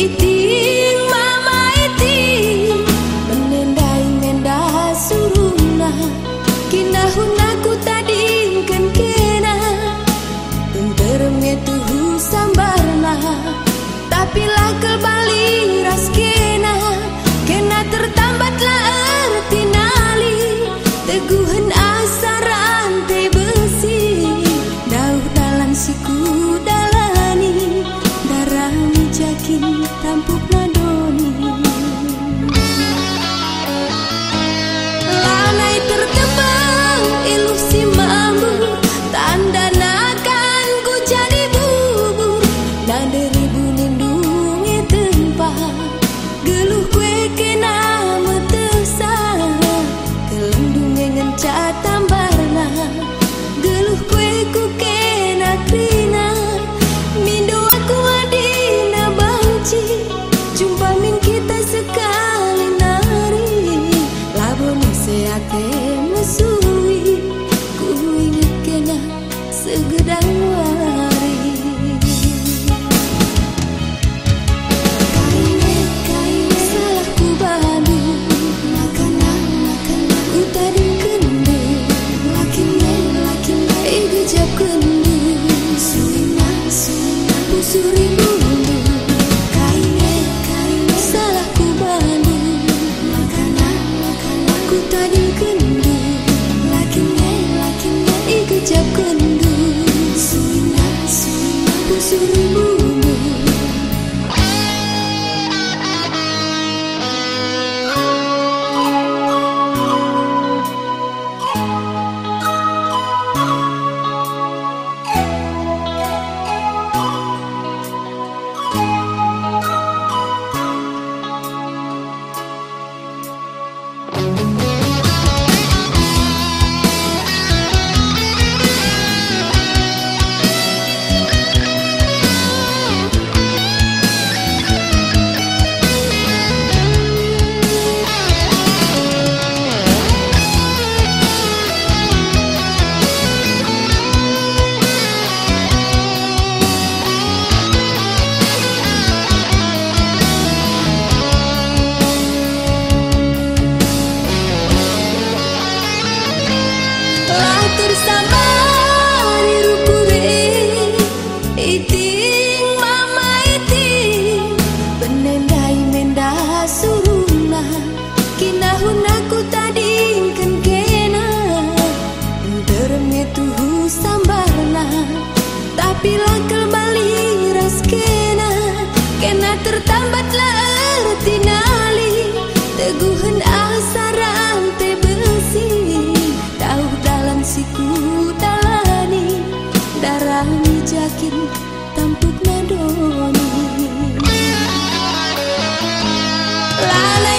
y Iting mama iting. Benendai menda suruna. Kinahun aku tadi ingkan kena. Termetuhu sambarna. Tapi langkah la la